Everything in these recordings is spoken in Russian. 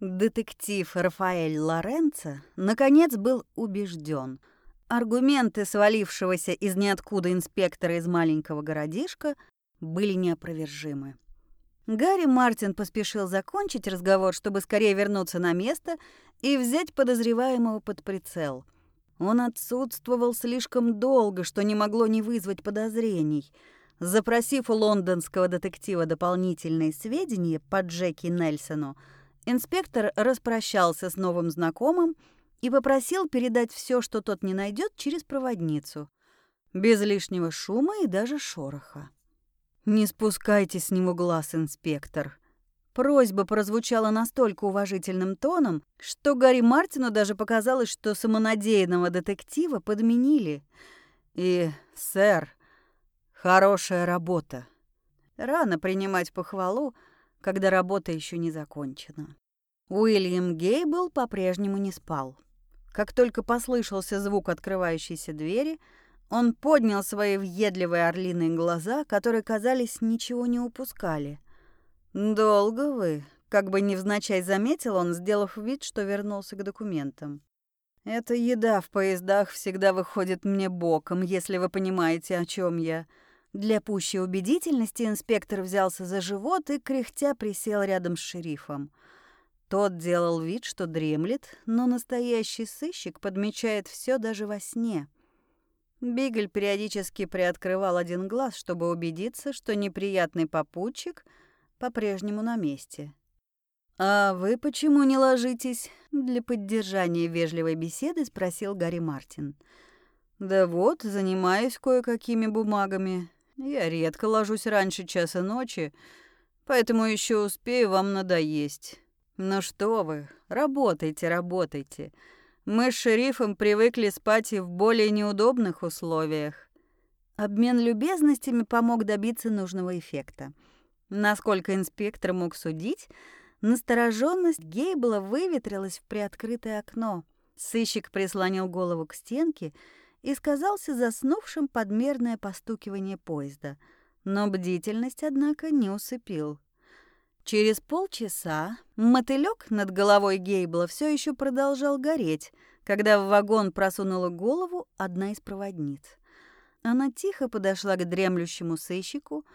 Детектив Рафаэль Лоренцо наконец был убежден. Аргументы свалившегося из ниоткуда инспектора из маленького городишка были неопровержимы. Гарри Мартин поспешил закончить разговор, чтобы скорее вернуться на место и взять подозреваемого под прицел. Он отсутствовал слишком долго, что не могло не вызвать подозрений. Запросив у лондонского детектива дополнительные сведения по Джеки Нельсону, Инспектор распрощался с новым знакомым и попросил передать все, что тот не найдет, через проводницу. Без лишнего шума и даже шороха. «Не спускайте с него глаз, инспектор». Просьба прозвучала настолько уважительным тоном, что Гарри Мартину даже показалось, что самонадеянного детектива подменили. И, сэр, хорошая работа. Рано принимать похвалу, когда работа еще не закончена. Уильям Гейбл по-прежнему не спал. Как только послышался звук открывающейся двери, он поднял свои въедливые орлиные глаза, которые, казались, ничего не упускали. «Долго вы?» — как бы невзначай заметил он, сделав вид, что вернулся к документам. «Эта еда в поездах всегда выходит мне боком, если вы понимаете, о чем я». Для пущей убедительности инспектор взялся за живот и, кряхтя, присел рядом с шерифом. Тот делал вид, что дремлет, но настоящий сыщик подмечает все даже во сне. Бигль периодически приоткрывал один глаз, чтобы убедиться, что неприятный попутчик по-прежнему на месте. «А вы почему не ложитесь?» Для поддержания вежливой беседы спросил Гарри Мартин. «Да вот, занимаюсь кое-какими бумагами. Я редко ложусь раньше часа ночи, поэтому еще успею вам надоесть. Ну что вы, работайте, работайте. Мы с шерифом привыкли спать и в более неудобных условиях. Обмен любезностями помог добиться нужного эффекта. Насколько инспектор мог судить, настороженность Гейбла выветрилась в приоткрытое окно. Сыщик прислонил голову к стенке сказался заснувшим подмерное постукивание поезда, но бдительность, однако, не усыпил. Через полчаса мотылек над головой Гейбла все еще продолжал гореть, когда в вагон просунула голову одна из проводниц. Она тихо подошла к дремлющему сыщику,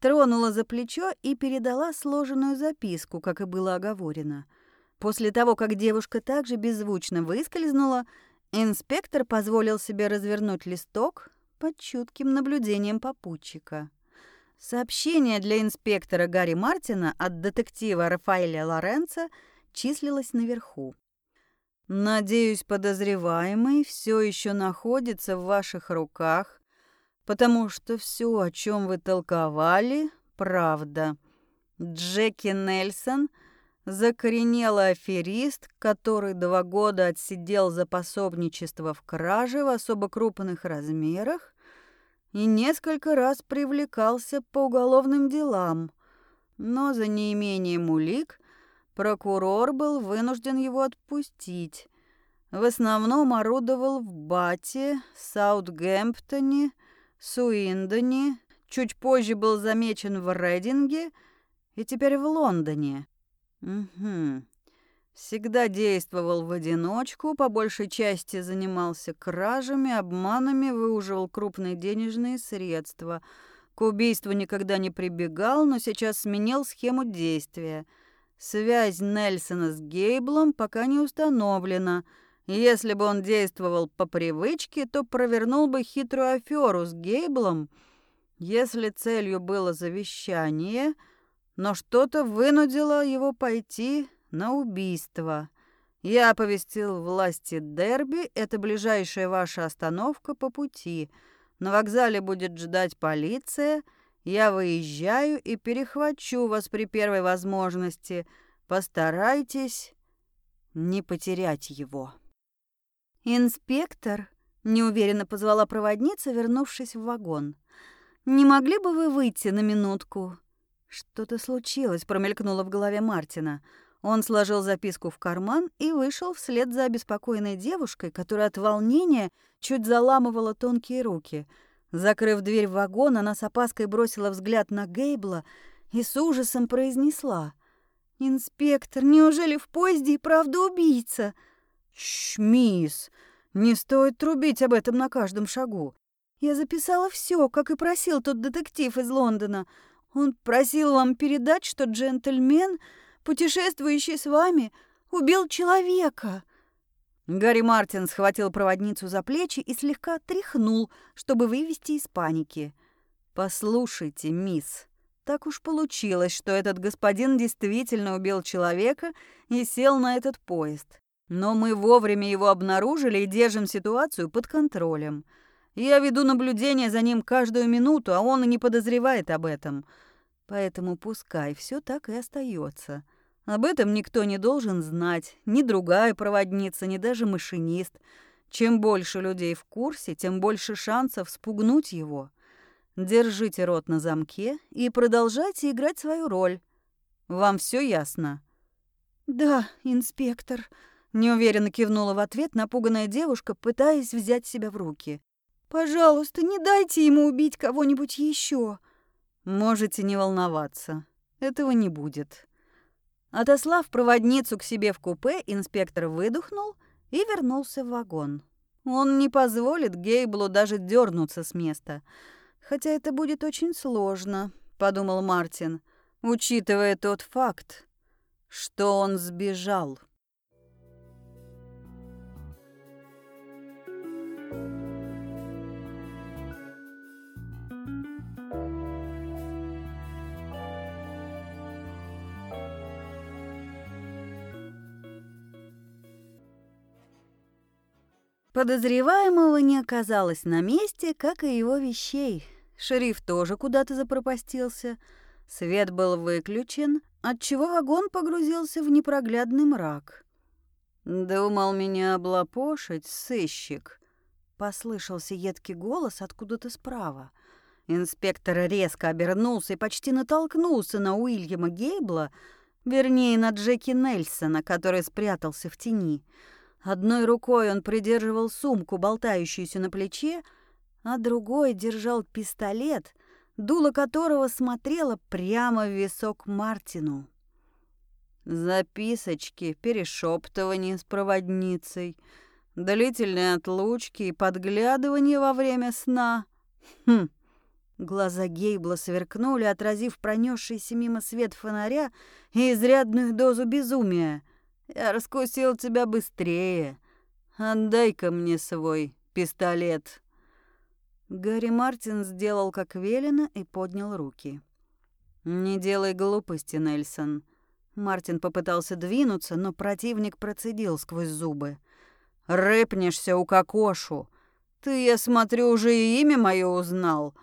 тронула за плечо и передала сложенную записку, как и было оговорено. После того, как девушка также беззвучно выскользнула, Инспектор позволил себе развернуть листок под чутким наблюдением попутчика. Сообщение для инспектора Гарри Мартина от детектива Рафаэля Лоренца числилось наверху. «Надеюсь, подозреваемый все еще находится в ваших руках, потому что все, о чем вы толковали, правда. Джеки Нельсон — Закоренелый аферист, который два года отсидел за пособничество в краже в особо крупных размерах и несколько раз привлекался по уголовным делам. Но за неимением улик прокурор был вынужден его отпустить. В основном орудовал в Бате, Саутгемптоне, Суиндоне, чуть позже был замечен в Рейдинге и теперь в Лондоне. Угу. Всегда действовал в одиночку, по большей части занимался кражами, обманами, выуживал крупные денежные средства. К убийству никогда не прибегал, но сейчас сменил схему действия. Связь Нельсона с Гейблом пока не установлена. Если бы он действовал по привычке, то провернул бы хитрую аферу с Гейблом. Если целью было завещание — но что-то вынудило его пойти на убийство. Я оповестил власти Дерби, это ближайшая ваша остановка по пути. На вокзале будет ждать полиция. Я выезжаю и перехвачу вас при первой возможности. Постарайтесь не потерять его. Инспектор неуверенно позвала проводница, вернувшись в вагон. Не могли бы вы выйти на минутку? Что-то случилось, промелькнуло в голове Мартина. Он сложил записку в карман и вышел вслед за обеспокоенной девушкой, которая от волнения чуть заламывала тонкие руки. Закрыв дверь в вагон, она с опаской бросила взгляд на Гейбла и с ужасом произнесла. «Инспектор, неужели в поезде и правда убийца?» «Чш, мисс, не стоит трубить об этом на каждом шагу. Я записала все, как и просил тот детектив из Лондона. Он просил вам передать, что джентльмен, путешествующий с вами, убил человека». Гарри Мартин схватил проводницу за плечи и слегка тряхнул, чтобы вывести из паники. «Послушайте, мисс, так уж получилось, что этот господин действительно убил человека и сел на этот поезд. Но мы вовремя его обнаружили и держим ситуацию под контролем. Я веду наблюдение за ним каждую минуту, а он и не подозревает об этом. Поэтому пускай все так и остается. Об этом никто не должен знать, ни другая проводница, ни даже машинист. Чем больше людей в курсе, тем больше шансов спугнуть его. Держите рот на замке и продолжайте играть свою роль. Вам все ясно? Да, инспектор, неуверенно кивнула в ответ напуганная девушка, пытаясь взять себя в руки. Пожалуйста, не дайте ему убить кого-нибудь еще. Можете не волноваться. Этого не будет. Отослав проводницу к себе в купе, инспектор выдохнул и вернулся в вагон. Он не позволит Гейблу даже дернуться с места. Хотя это будет очень сложно, подумал Мартин, учитывая тот факт, что он сбежал. Подозреваемого не оказалось на месте, как и его вещей. Шериф тоже куда-то запропастился. Свет был выключен, отчего вагон погрузился в непроглядный мрак. «Думал меня облапошить, сыщик», — послышался едкий голос откуда-то справа. Инспектор резко обернулся и почти натолкнулся на Уильяма Гейбла, вернее, на Джеки Нельсона, который спрятался в тени. Одной рукой он придерживал сумку, болтающуюся на плече, а другой держал пистолет, дуло которого смотрело прямо в висок Мартину. Записочки, перешептывания с проводницей, длительные отлучки и подглядывание во время сна. Хм. Глаза Гейбла сверкнули, отразив пронесшийся мимо свет фонаря и изрядную дозу безумия — я раскусил тебя быстрее. Отдай-ка мне свой пистолет». Гарри Мартин сделал как велено и поднял руки. «Не делай глупости, Нельсон». Мартин попытался двинуться, но противник процедил сквозь зубы. «Рэпнешься у кокошу. Ты, я смотрю, уже и имя мое узнал.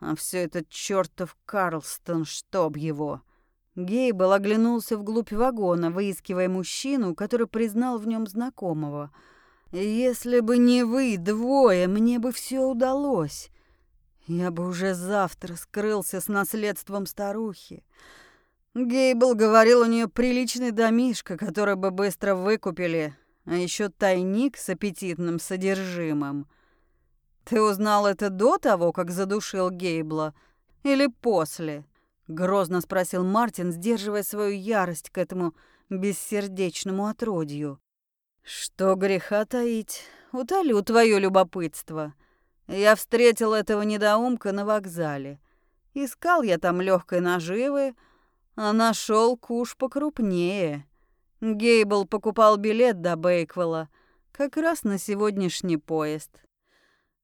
А все этот чертов Карлстон, чтоб его. Гейбл оглянулся вглубь вагона, выискивая мужчину, который признал в нем знакомого. «Если бы не вы двое, мне бы все удалось. Я бы уже завтра скрылся с наследством старухи. Гейбл говорил, у нее приличный домишко, который бы быстро выкупили, а еще тайник с аппетитным содержимым. Ты узнал это до того, как задушил Гейбла, или после?» Грозно спросил Мартин, сдерживая свою ярость к этому бессердечному отродью. «Что греха таить? Утолю твое любопытство. Я встретил этого недоумка на вокзале. Искал я там легкой наживы, а нашел куш покрупнее. Гейбл покупал билет до Бейквелла, как раз на сегодняшний поезд.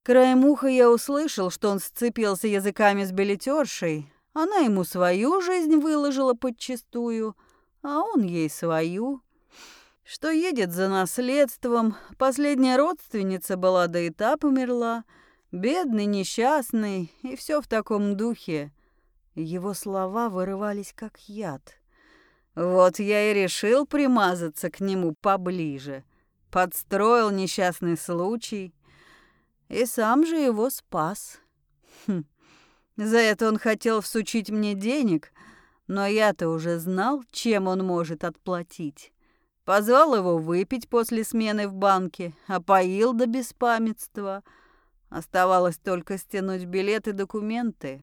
Краем уха я услышал, что он сцепился языками с билетершей, она ему свою жизнь выложила подчистую, а он ей свою. Что едет за наследством, последняя родственница была, да и та померла. Бедный, несчастный, и все в таком духе. Его слова вырывались как яд. Вот я и решил примазаться к нему поближе. Подстроил несчастный случай и сам же его спас. Хм. За это он хотел всучить мне денег, но я-то уже знал, чем он может отплатить. Позвал его выпить после смены в банке, опоил до беспамятства. Оставалось только стянуть билеты и документы.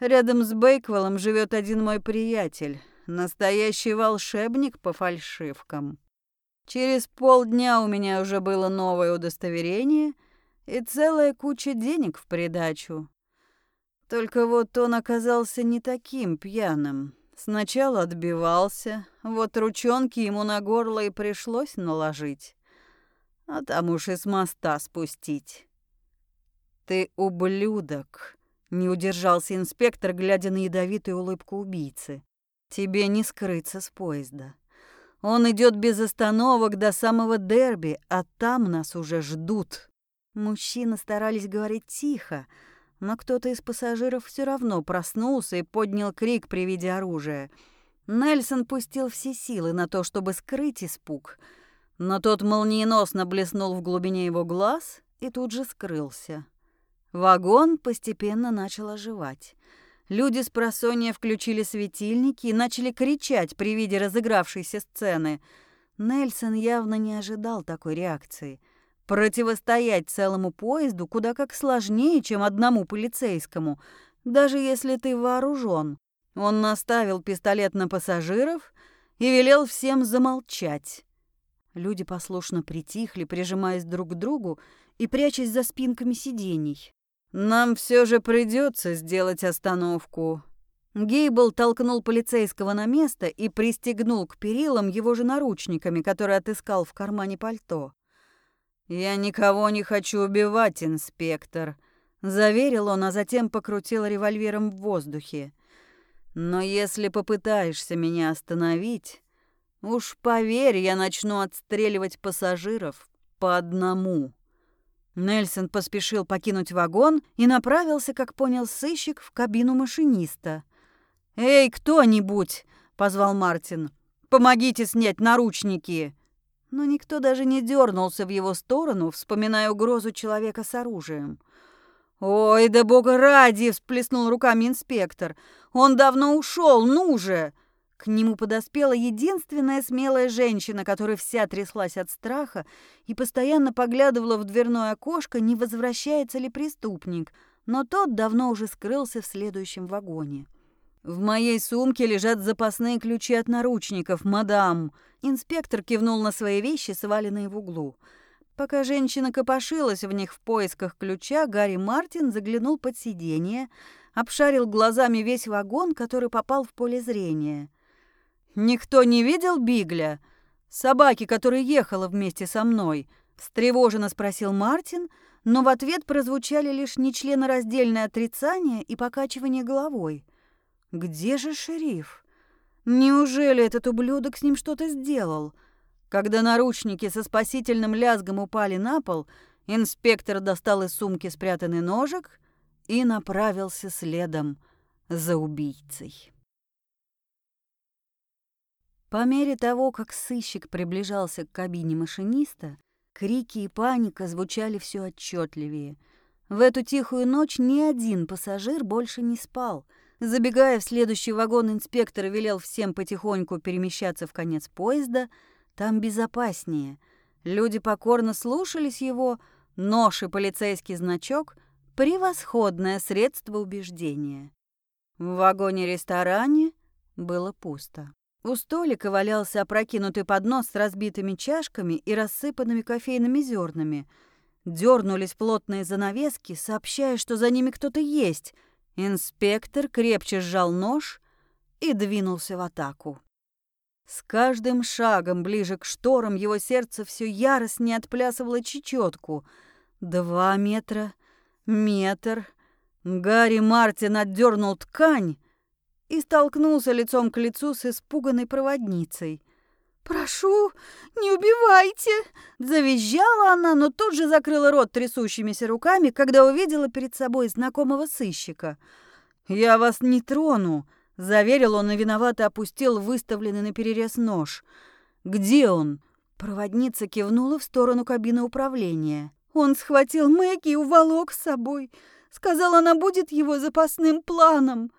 Рядом с Бейквеллом живет один мой приятель, настоящий волшебник по фальшивкам. Через полдня у меня уже было новое удостоверение и целая куча денег в придачу. Только вот он оказался не таким пьяным. Сначала отбивался, вот ручонки ему на горло и пришлось наложить. А там уж и с моста спустить. «Ты ублюдок!» — не удержался инспектор, глядя на ядовитую улыбку убийцы. «Тебе не скрыться с поезда. Он идет без остановок до самого дерби, а там нас уже ждут». Мужчины старались говорить тихо, но кто-то из пассажиров все равно проснулся и поднял крик при виде оружия. Нельсон пустил все силы на то, чтобы скрыть испуг, но тот молниеносно блеснул в глубине его глаз и тут же скрылся. Вагон постепенно начал оживать. Люди с просонья включили светильники и начали кричать при виде разыгравшейся сцены. Нельсон явно не ожидал такой реакции. Противостоять целому поезду куда как сложнее, чем одному полицейскому, даже если ты вооружен. Он наставил пистолет на пассажиров и велел всем замолчать. Люди послушно притихли, прижимаясь друг к другу и прячась за спинками сидений. Нам все же придется сделать остановку. Гейбл толкнул полицейского на место и пристегнул к перилам его же наручниками, которые отыскал в кармане пальто. «Я никого не хочу убивать, инспектор», — заверил он, а затем покрутил револьвером в воздухе. «Но если попытаешься меня остановить, уж поверь, я начну отстреливать пассажиров по одному». Нельсон поспешил покинуть вагон и направился, как понял сыщик, в кабину машиниста. «Эй, кто-нибудь!» — позвал Мартин. «Помогите снять наручники!» Но никто даже не дернулся в его сторону, вспоминая угрозу человека с оружием. «Ой, да бога ради!» — всплеснул руками инспектор. «Он давно ушел, ну же!» К нему подоспела единственная смелая женщина, которая вся тряслась от страха и постоянно поглядывала в дверное окошко, не возвращается ли преступник, но тот давно уже скрылся в следующем вагоне. «В моей сумке лежат запасные ключи от наручников, мадам!» Инспектор кивнул на свои вещи, сваленные в углу. Пока женщина копошилась в них в поисках ключа, Гарри Мартин заглянул под сиденье, обшарил глазами весь вагон, который попал в поле зрения. «Никто не видел Бигля? Собаки, которая ехала вместе со мной?» — встревоженно спросил Мартин, но в ответ прозвучали лишь нечленораздельное отрицание и покачивание головой. «Где же шериф? Неужели этот ублюдок с ним что-то сделал?» Когда наручники со спасительным лязгом упали на пол, инспектор достал из сумки спрятанный ножик и направился следом за убийцей. По мере того, как сыщик приближался к кабине машиниста, крики и паника звучали все отчетливее. В эту тихую ночь ни один пассажир больше не спал. Забегая в следующий вагон, инспектор велел всем потихоньку перемещаться в конец поезда. Там безопаснее. Люди покорно слушались его. Нож и полицейский значок — превосходное средство убеждения. В вагоне-ресторане было пусто. У столика валялся опрокинутый поднос с разбитыми чашками и рассыпанными кофейными зернами. Дернулись плотные занавески, сообщая, что за ними кто-то есть. Инспектор крепче сжал нож и двинулся в атаку. С каждым шагом ближе к шторам его сердце все яростнее отплясывало чечетку. Два метра, метр. Гарри Мартин отдернул ткань, и столкнулся лицом к лицу с испуганной проводницей. «Прошу, не убивайте!» Завизжала она, но тут же закрыла рот трясущимися руками, когда увидела перед собой знакомого сыщика. «Я вас не трону», — заверил он и виновато опустил выставленный на перерез нож. «Где он?» Проводница кивнула в сторону кабины управления. «Он схватил Мэгги и уволок с собой. Сказал, она будет его запасным планом».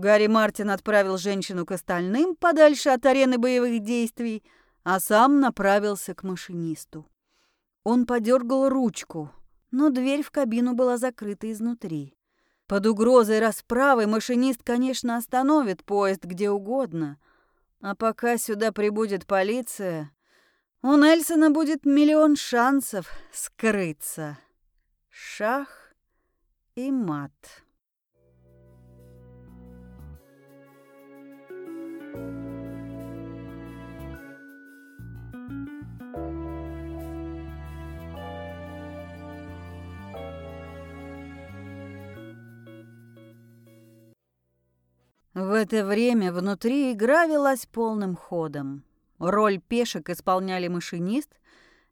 Гарри Мартин отправил женщину к остальным подальше от арены боевых действий, а сам направился к машинисту. Он подергал ручку, но дверь в кабину была закрыта изнутри. Под угрозой расправы машинист, конечно, остановит поезд где угодно, А пока сюда прибудет полиция, у Нельсона будет миллион шансов скрыться. Шах и мат. В это время внутри игра велась полным ходом. Роль пешек исполняли машинист,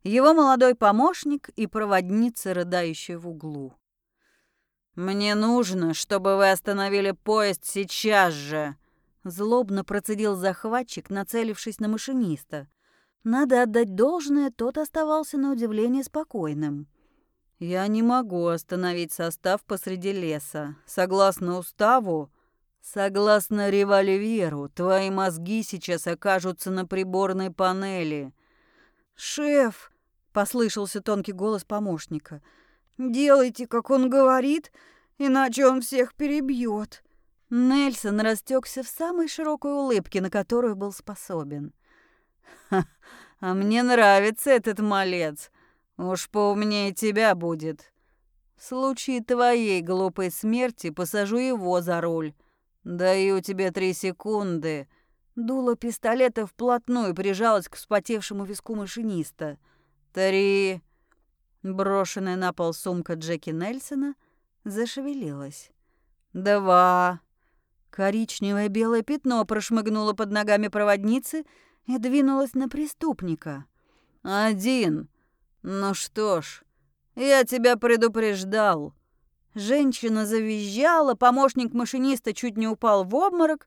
его молодой помощник и проводница, рыдающая в углу. «Мне нужно, чтобы вы остановили поезд сейчас же!» Злобно процедил захватчик, нацелившись на машиниста. Надо отдать должное, тот оставался на удивление спокойным. «Я не могу остановить состав посреди леса. Согласно уставу, Согласно револьверу, твои мозги сейчас окажутся на приборной панели. Шеф, послышался тонкий голос помощника. Делайте, как он говорит, иначе он всех перебьет. Нельсон растекся в самой широкой улыбке, на которую был способен. Ха, а мне нравится этот малец. Уж поумнее тебя будет. В случае твоей глупой смерти посажу его за руль. «Даю тебе три секунды». Дуло пистолета вплотную прижалось к вспотевшему виску машиниста. «Три». Брошенная на пол сумка Джеки Нельсона зашевелилась. «Два». Коричневое белое пятно прошмыгнуло под ногами проводницы и двинулось на преступника. «Один. Ну что ж, я тебя предупреждал». Женщина завизжала, помощник машиниста чуть не упал в обморок.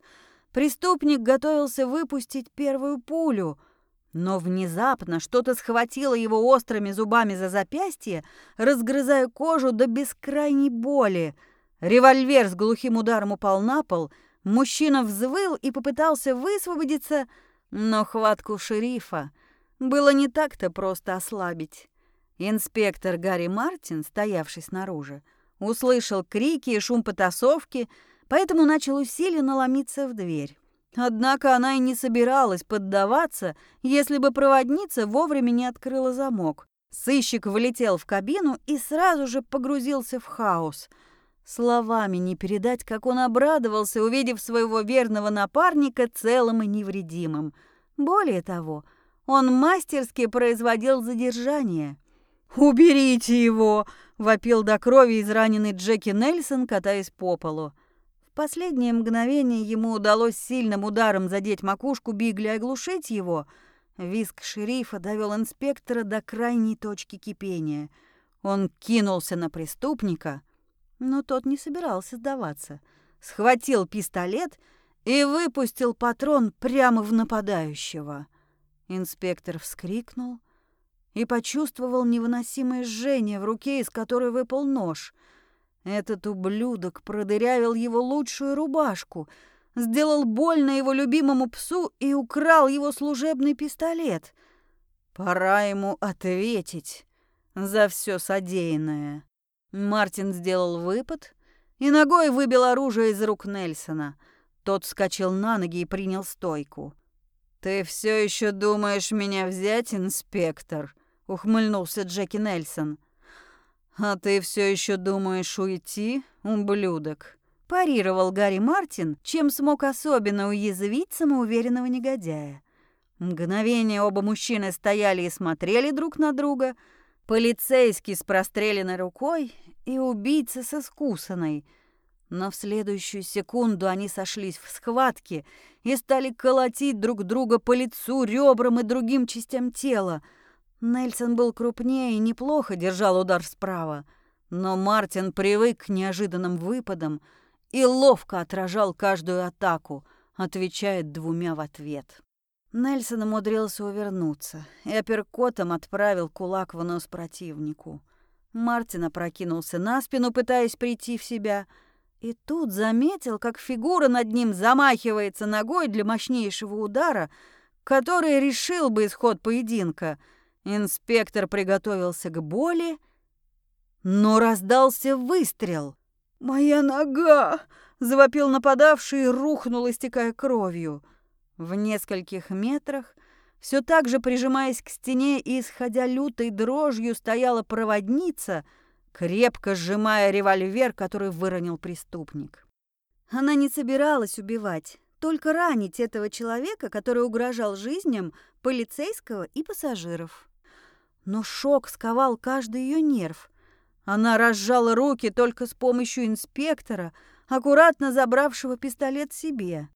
Преступник готовился выпустить первую пулю, но внезапно что-то схватило его острыми зубами за запястье, разгрызая кожу до бескрайней боли. Револьвер с глухим ударом упал на пол, мужчина взвыл и попытался высвободиться, но хватку шерифа было не так-то просто ослабить. Инспектор Гарри Мартин, стоявший снаружи, Услышал крики и шум потасовки, поэтому начал усиленно ломиться в дверь. Однако она и не собиралась поддаваться, если бы проводница вовремя не открыла замок. Сыщик влетел в кабину и сразу же погрузился в хаос. Словами не передать, как он обрадовался, увидев своего верного напарника целым и невредимым. Более того, он мастерски производил задержание. «Уберите его!» — вопил до крови израненный Джеки Нельсон, катаясь по полу. В последнее мгновение ему удалось сильным ударом задеть макушку Бигли и оглушить его. Виск шерифа довел инспектора до крайней точки кипения. Он кинулся на преступника, но тот не собирался сдаваться. Схватил пистолет и выпустил патрон прямо в нападающего. Инспектор вскрикнул — и почувствовал невыносимое жжение в руке, из которой выпал нож. Этот ублюдок продырявил его лучшую рубашку, сделал больно его любимому псу и украл его служебный пистолет. Пора ему ответить за все содеянное. Мартин сделал выпад и ногой выбил оружие из рук Нельсона. Тот вскочил на ноги и принял стойку. «Ты все еще думаешь меня взять, инспектор?» — ухмыльнулся Джеки Нельсон. «А ты все еще думаешь уйти, ублюдок?» — парировал Гарри Мартин, чем смог особенно уязвить самоуверенного негодяя. Мгновение оба мужчины стояли и смотрели друг на друга. Полицейский с простреленной рукой и убийца со скусанной. Но в следующую секунду они сошлись в схватке и стали колотить друг друга по лицу, ребрам и другим частям тела — Нельсон был крупнее и неплохо держал удар справа, но Мартин привык к неожиданным выпадам и ловко отражал каждую атаку, отвечая двумя в ответ. Нельсон умудрился увернуться и апперкотом отправил кулак в нос противнику. Мартин опрокинулся на спину, пытаясь прийти в себя, и тут заметил, как фигура над ним замахивается ногой для мощнейшего удара, который решил бы исход поединка — Инспектор приготовился к боли, но раздался выстрел. «Моя нога!» — завопил нападавший и рухнул, истекая кровью. В нескольких метрах, все так же прижимаясь к стене и исходя лютой дрожью, стояла проводница, крепко сжимая револьвер, который выронил преступник. Она не собиралась убивать, только ранить этого человека, который угрожал жизням полицейского и пассажиров. Но шок сковал каждый ее нерв. Она разжала руки только с помощью инспектора, аккуратно забравшего пистолет себе.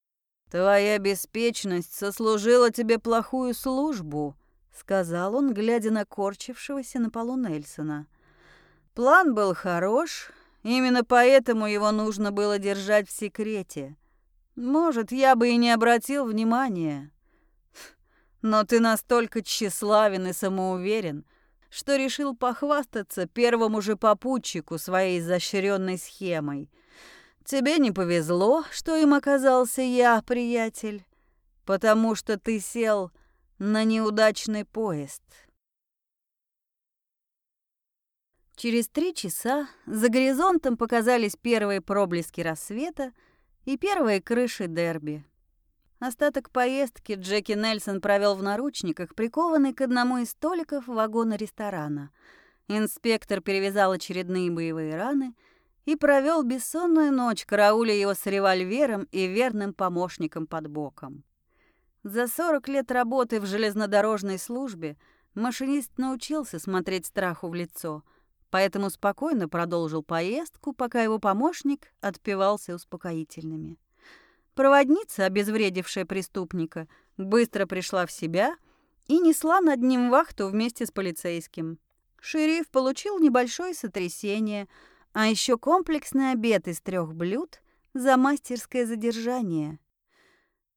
«Твоя беспечность сослужила тебе плохую службу», — сказал он, глядя на корчившегося на полу Нельсона. «План был хорош, именно поэтому его нужно было держать в секрете. Может, я бы и не обратил внимания. Но ты настолько тщеславен и самоуверен, что решил похвастаться первому же попутчику своей изощренной схемой — Тебе не повезло, что им оказался я, приятель, потому что ты сел на неудачный поезд. Через три часа за горизонтом показались первые проблески рассвета и первые крыши дерби. Остаток поездки Джеки Нельсон провел в наручниках, прикованный к одному из столиков вагона ресторана. Инспектор перевязал очередные боевые раны — и провел бессонную ночь, карауля его с револьвером и верным помощником под боком. За 40 лет работы в железнодорожной службе машинист научился смотреть страху в лицо, поэтому спокойно продолжил поездку, пока его помощник отпивался успокоительными. Проводница, обезвредившая преступника, быстро пришла в себя и несла над ним вахту вместе с полицейским. Шериф получил небольшое сотрясение – а еще комплексный обед из трех блюд за мастерское задержание.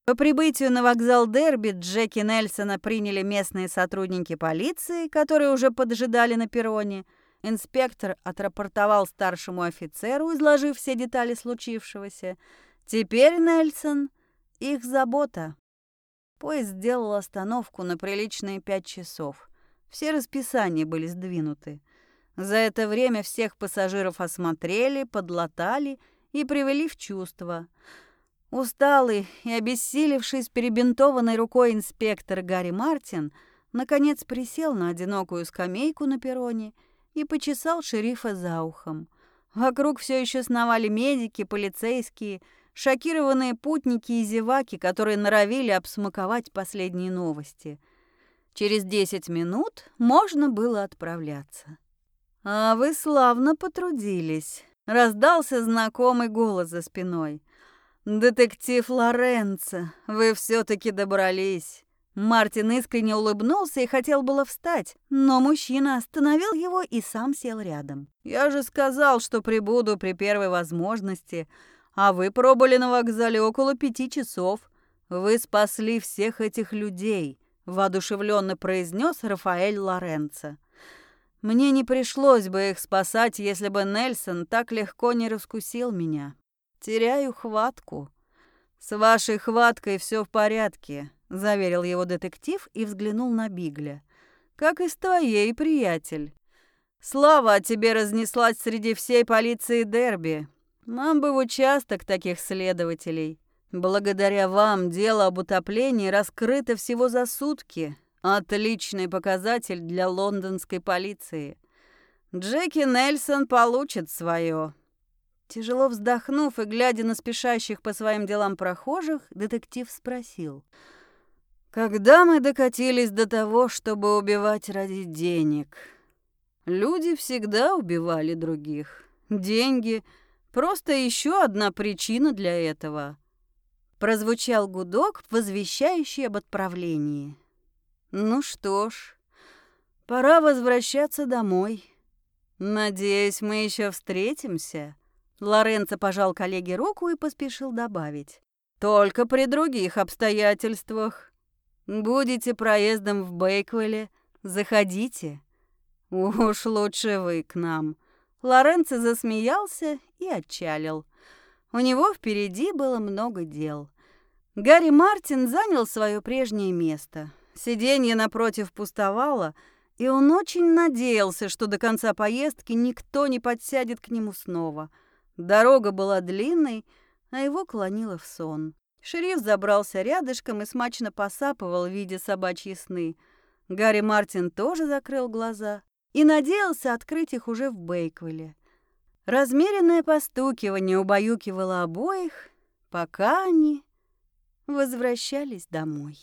По прибытию на вокзал Дерби Джеки Нельсона приняли местные сотрудники полиции, которые уже поджидали на перроне. Инспектор отрапортовал старшему офицеру, изложив все детали случившегося. Теперь Нельсон — их забота. Поезд сделал остановку на приличные пять часов. Все расписания были сдвинуты. За это время всех пассажиров осмотрели, подлатали и привели в чувство. Усталый и обессилевший с перебинтованной рукой инспектор Гарри Мартин наконец присел на одинокую скамейку на перроне и почесал шерифа за ухом. Вокруг все еще сновали медики, полицейские, шокированные путники и зеваки, которые норовили обсмаковать последние новости. Через десять минут можно было отправляться. «А вы славно потрудились», — раздался знакомый голос за спиной. «Детектив Лоренцо, вы все-таки добрались». Мартин искренне улыбнулся и хотел было встать, но мужчина остановил его и сам сел рядом. «Я же сказал, что прибуду при первой возможности, а вы пробыли на вокзале около пяти часов. Вы спасли всех этих людей», — воодушевленно произнес Рафаэль Лоренцо. Мне не пришлось бы их спасать, если бы Нельсон так легко не раскусил меня. Теряю хватку. С вашей хваткой все в порядке, заверил его детектив и взглянул на Бигля. Как и с твоей, приятель. Слава о тебе разнеслась среди всей полиции Дерби. Нам бы в участок таких следователей. Благодаря вам дело об утоплении раскрыто всего за сутки, Отличный показатель для лондонской полиции. Джеки Нельсон получит свое. Тяжело вздохнув и глядя на спешащих по своим делам прохожих, детектив спросил. «Когда мы докатились до того, чтобы убивать ради денег?» Люди всегда убивали других. Деньги — просто еще одна причина для этого. Прозвучал гудок, возвещающий об отправлении. Ну что ж, пора возвращаться домой. Надеюсь, мы еще встретимся. Лоренцо пожал коллеге руку и поспешил добавить. Только при других обстоятельствах. Будете проездом в Бейквеле, заходите. Уж лучше вы к нам. Лоренцо засмеялся и отчалил. У него впереди было много дел. Гарри Мартин занял свое прежнее место — Сиденье напротив пустовало, и он очень надеялся, что до конца поездки никто не подсядет к нему снова. Дорога была длинной, а его клонило в сон. Шериф забрался рядышком и смачно посапывал, видя собачьи сны. Гарри Мартин тоже закрыл глаза и надеялся открыть их уже в Бейквилле. Размеренное постукивание убаюкивало обоих, пока они возвращались домой.